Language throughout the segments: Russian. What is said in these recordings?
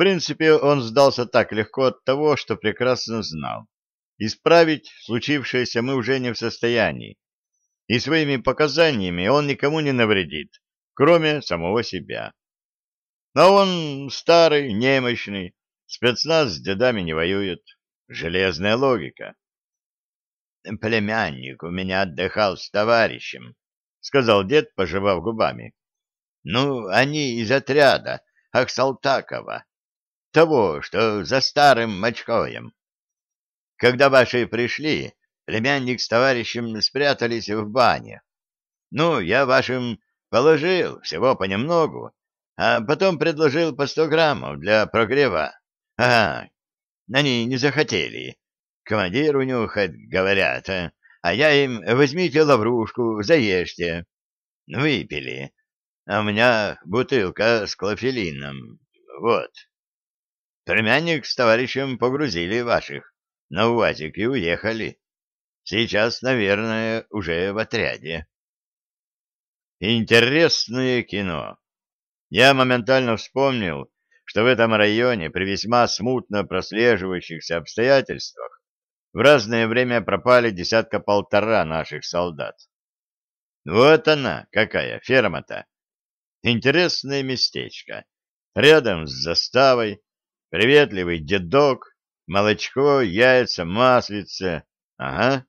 принципе, он сдался так легко от того, что прекрасно знал. Исправить случившееся мы уже не в состоянии, и своими показаниями он никому не навредит, кроме самого себя. Но он старый, немощный, спецназ с дедами не воюет. Железная логика. «Племянник у меня отдыхал с товарищем», — сказал дед, пожевав губами. «Ну, они из отряда Ахсалтакова, того, что за старым мочкоем. Когда ваши пришли, племянник с товарищем спрятались в бане. Ну, я вашим положил всего понемногу, а потом предложил по сто граммов для прогрева. Ага, они не захотели. Командир унюхать, говорят, а, а я им возьмите лаврушку, заешьте. Выпили. А у меня бутылка с клофелином. Вот. Племянник с товарищем погрузили ваших на УАЗик и уехали. Сейчас, наверное, уже в отряде. Интересное кино. Я моментально вспомнил, что в этом районе при весьма смутно прослеживающихся обстоятельствах в разное время пропали десятка-полтора наших солдат. Вот она, какая ферма-то. Интересное местечко. Рядом с заставой, приветливый дедок, молочко, яйца, маслица. Ага.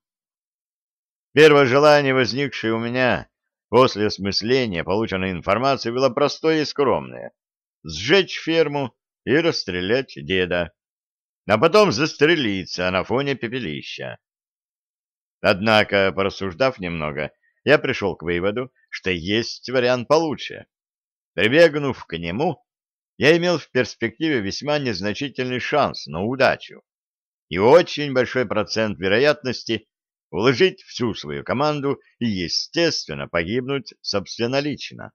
Первое желание, возникшее у меня после осмысления полученной информации, было простое и скромное — сжечь ферму и расстрелять деда, а потом застрелиться на фоне пепелища. Однако, порассуждав немного, я пришел к выводу, что есть вариант получше. Прибегнув к нему, я имел в перспективе весьма незначительный шанс на удачу и очень большой процент вероятности уложить всю свою команду и, естественно, погибнуть собственнолично.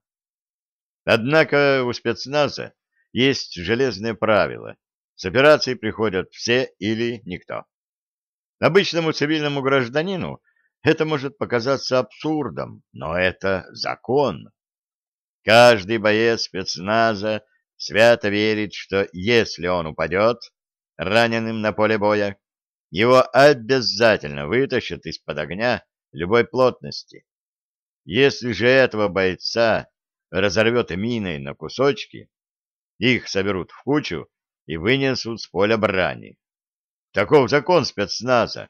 Однако у спецназа есть железное правило. С операцией приходят все или никто. Обычному цивильному гражданину это может показаться абсурдом, но это закон. Каждый боец спецназа свято верит, что если он упадет раненым на поле боя, его обязательно вытащат из-под огня любой плотности. Если же этого бойца разорвет миной на кусочки, их соберут в кучу и вынесут с поля брани. Таков закон спецназа.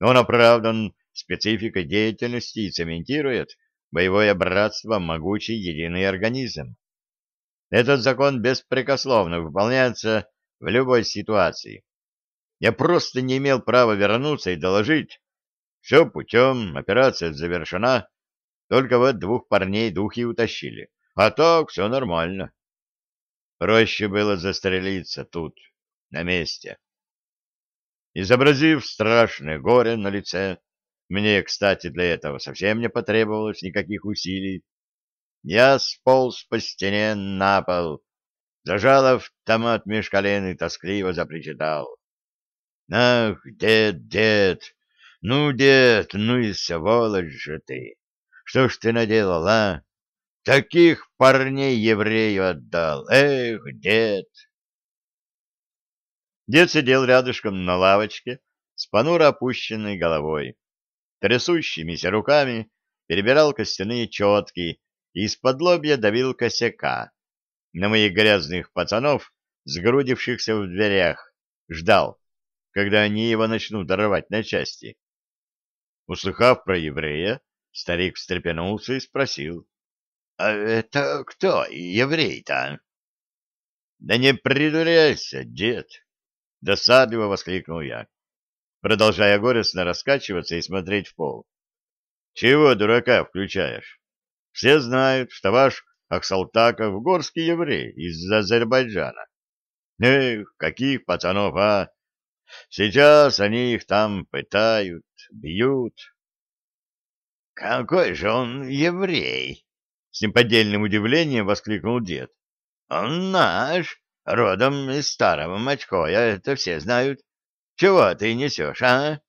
Он оправдан спецификой деятельности и цементирует боевое братство могучий единый организм. Этот закон беспрекословно выполняется в любой ситуации. Я просто не имел права вернуться и доложить. Все путем, операция завершена, только вот двух парней духи утащили. А так все нормально. Проще было застрелиться тут, на месте. Изобразив страшное горе на лице, мне, кстати, для этого совсем не потребовалось никаких усилий, я сполз по стене на пол, зажал автомат меж колен и тоскливо запричитал. «Ах, дед, дед, ну, дед, ну и сволочь же ты! Что ж ты наделал, а? Таких парней еврею отдал! Эх, дед!» Дед сидел рядышком на лавочке с понуро опущенной головой. Трясущимися руками перебирал костяные четки из-под лобья давил косяка. На моих грязных пацанов, сгрудившихся в дверях, ждал, когда они его начнут рвать на части. Услыхав про еврея, старик встрепенулся и спросил. — А это кто еврей-то? — Да не придуряйся, дед! — досадливо воскликнул я, продолжая горестно раскачиваться и смотреть в пол. — Чего дурака включаешь? Все знают, что ваш Аксалтаков горский еврей из Азербайджана. Эх, каких пацанов, а! Сейчас они их там пытают, бьют. — Какой же он еврей? — с неподдельным удивлением воскликнул дед. — Он наш, родом из старого Мачкоя, это все знают. Чего ты несешь, а?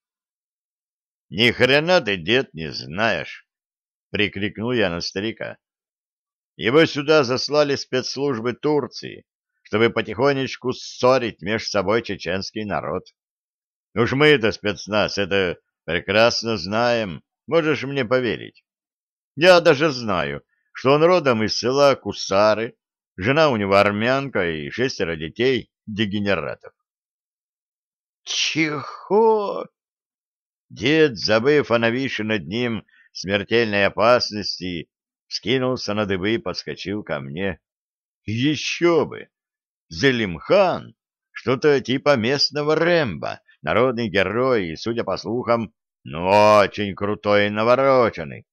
— Ни хрена ты, дед, не знаешь. — прикрикнул я на старика. Его сюда заслали спецслужбы Турции, чтобы потихонечку ссорить между собой чеченский народ. Уж мы-то спецназ это прекрасно знаем, можешь мне поверить. Я даже знаю, что он родом из села Кусары, жена у него армянка и шестеро детей дегенератов. Чего? Дед, забыв о нависшей над ним смертельной опасности, вскинулся на дыбы и подскочил ко мне. Еще бы! Зелимхан, что-то типа местного Рэмбо, народный герой и, судя по слухам, ну, очень крутой и навороченный.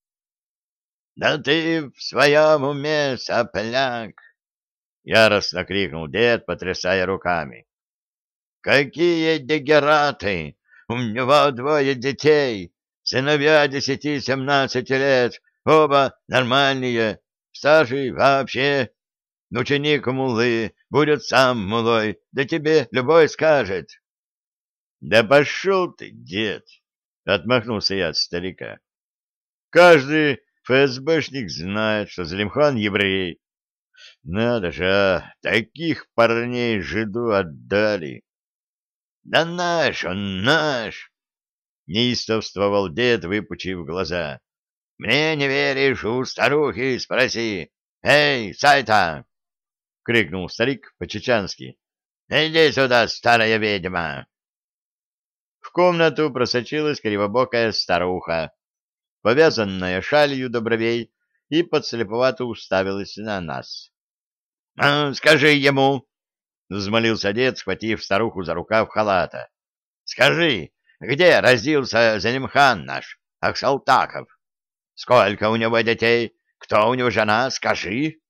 — Да ты в своем уме, сопляк! — яростно крикнул дед, потрясая руками. — Какие дегераты! У него двое детей, сыновья десяти-семнадцати лет, оба нормальные, старший вообще ученик мулы, будет сам мулой, да тебе любой скажет. — Да пошел ты, дед! — отмахнулся я от старика. — Каждый ФСБшник знает, что Залимхан еврей. Надо же, а, таких парней жиду отдали. — Да наш он, наш! — неистовствовал дед, выпучив глаза. — Мне не веришь, у старухи спроси. Эй, Сайта! — крикнул старик по-чеченски. — Иди сюда, старая ведьма! В комнату просочилась кривобокая старуха, повязанная шалью до и подслеповато уставилась на нас. — А, скажи ему! — взмолился дед, схватив старуху за рукав халата. — Скажи, где родился Занимхан наш, Аксалтаков? Сколько у него детей? Кто у него жена? Скажи!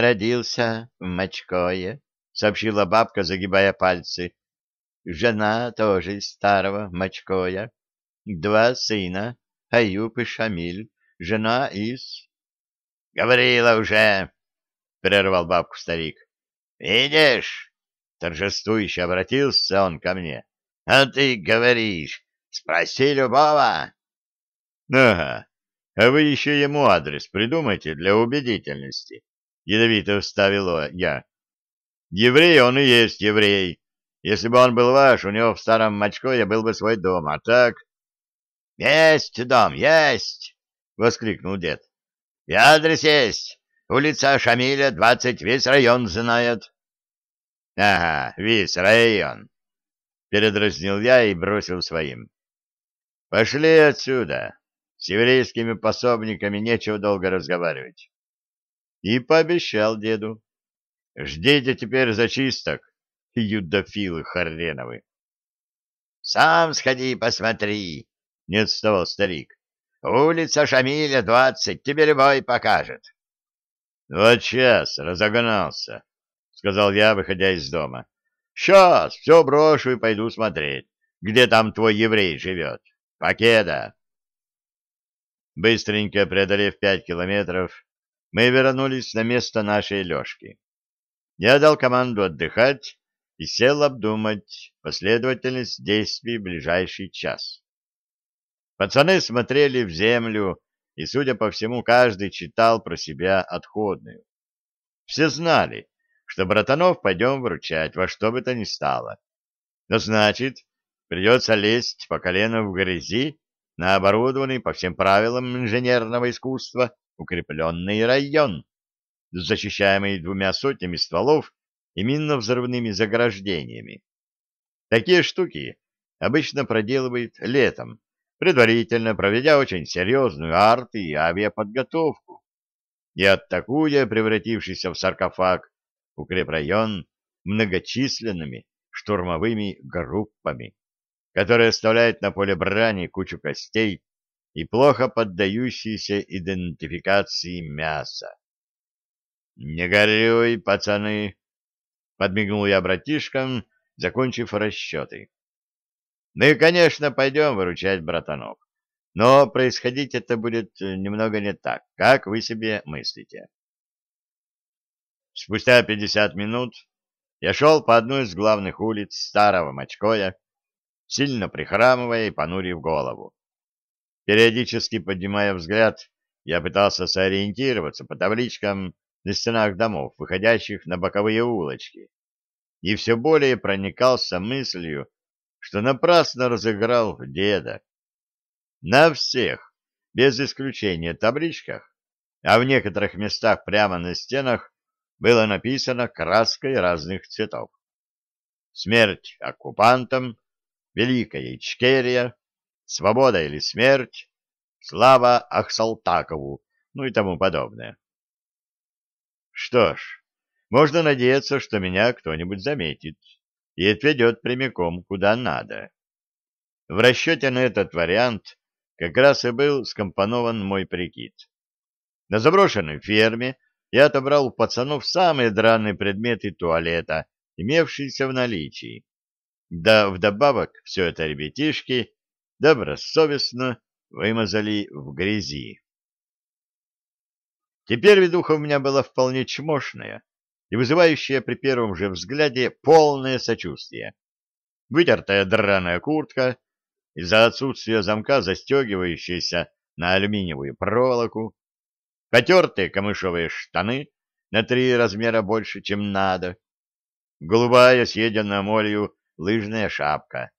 родился в Мочкое, — сообщила бабка, загибая пальцы. Жена тоже из старого Мочкоя. Два сына, Аюб и Шамиль. Жена из... — Говорила уже, — прервал бабку старик. — Видишь? — торжествующе обратился он ко мне. — А ты говоришь, спроси любого. — Ага, а вы еще ему адрес придумайте для убедительности. — ядовито вставил я. «Еврей он и есть еврей. Если бы он был ваш, у него в старом Мачкове был бы свой дом, а так...» «Есть дом, есть!» — воскликнул дед. «И адрес есть. Улица Шамиля, двадцать, весь район знает». «Ага, весь район», — передразнил я и бросил своим. «Пошли отсюда. С еврейскими пособниками нечего долго разговаривать» и пообещал деду. «Ждите теперь зачисток, юдофилы хреновы!» «Сам сходи посмотри!» — не отставал старик. «Улица Шамиля, двадцать, тебе любой покажет». «Вот сейчас разогнался», — сказал я, выходя из дома. «Сейчас все брошу и пойду смотреть, где там твой еврей живет. Покеда!» Быстренько преодолев пять километров, мы вернулись на место нашей лёжки. Я дал команду отдыхать и сел обдумать последовательность действий в ближайший час. Пацаны смотрели в землю, и, судя по всему, каждый читал про себя отходную. Все знали, что братанов пойдем вручать во что бы то ни стало. Но значит, придется лезть по колено в грязи на оборудованный по всем правилам инженерного искусства укрепленный район, защищаемый двумя сотнями стволов и минно-взрывными заграждениями. Такие штуки обычно проделывают летом, предварительно проведя очень серьезную арт- и авиаподготовку. И атакуя превратившийся в саркофаг укрепрайон многочисленными штурмовыми группами, которые оставляют на поле брани кучу костей и плохо поддающиеся идентификации мяса. — Не горюй, пацаны! — подмигнул я братишкам, закончив расчеты. — Мы, конечно, пойдем выручать братанов, но происходить это будет немного не так, как вы себе мыслите. Спустя пятьдесят минут я шел по одной из главных улиц старого Мочкоя, сильно прихрамывая и понурив голову. Периодически поднимая взгляд, я пытался сориентироваться по табличкам на стенах домов, выходящих на боковые улочки, и все более проникался мыслью, что напрасно разыграл деда. На всех, без исключения табличках, а в некоторых местах прямо на стенах было написано краской разных цветов. Смерть оккупантам, Великая Ичкерия, Свобода или смерть, Слава Ахсалтакову, ну и тому подобное. Что ж, можно надеяться, что меня кто-нибудь заметит и отведет прямиком куда надо. В расчете на этот вариант как раз и был скомпонован мой прикид. На заброшенной ферме я отобрал у пацанов самые драные предметы туалета, имевшиеся в наличии. Да вдобавок все это ребятишки добросовестно вымазали в грязи. Теперь ведуха у меня была вполне чмошная и вызывающая при первом же взгляде полное сочувствие. Вытертая драная куртка, из-за отсутствия замка застегивающаяся на алюминиевую проволоку, потертые камышовые штаны на три размера больше, чем надо, голубая, съеденная молью, лыжная шапка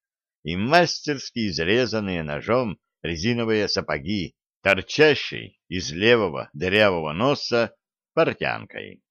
и мастерски изрезанные ножом резиновые сапоги, торчащие из левого дырявого носа портянкой.